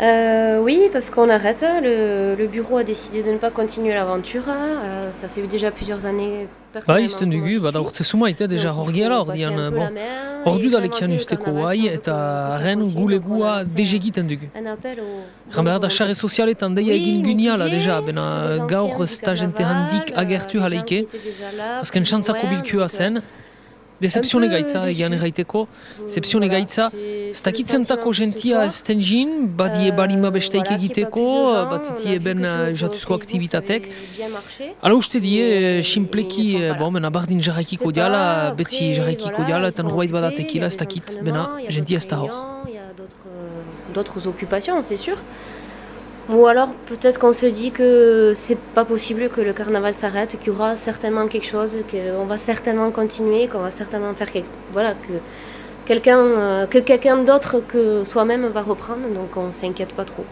Euh, oui, parce qu'on arrête. Le, le bureau a décidé de ne pas continuer l'aventure. Euh, ça fait déjà plusieurs années. Bai, izten dugu, bada dessus. urte sumait, deja Donc, hor il giela, faut hor passer dian, un peu bon, la main hor et du inventer dalek le usteko guai, eta que ça ren continue. gule Donc, on a gua lancé un- degegiten dugu. Jan behar da sare sozialetan deia egin guiniala mitigé, deja, bena gaur carnaval, handik agertu là, azken txantzako bilkua zen, un peu gaitza déçu. erraiteko, voilà, gaitza, ez dakitzentako de gentia soir. ez den jin, badie balima besteik egiteko, plus de gens, batiti on a vu eben que sur- eh, sur jatuzko aktivitatek. ça avait bien marché. Ala uste die, simpleki, bon, là. mena bardin jarraikiko diala, beti jarraikiko diala, eta norbait badatekila il y a ez dakit, bena gentia ez da hor. d'autres occupations, c'est sûr. Ou alors peut-être qu'on se dit que c'est pas possible que le carnaval s'arrête, qu'il y aura certainement quelque chose, qu'on va certainement continuer, qu'on va certainement faire quelque... voilà que quelqu'un euh, que quelqu'un d'autre que soi-même va reprendre, donc on s'inquiète pas trop.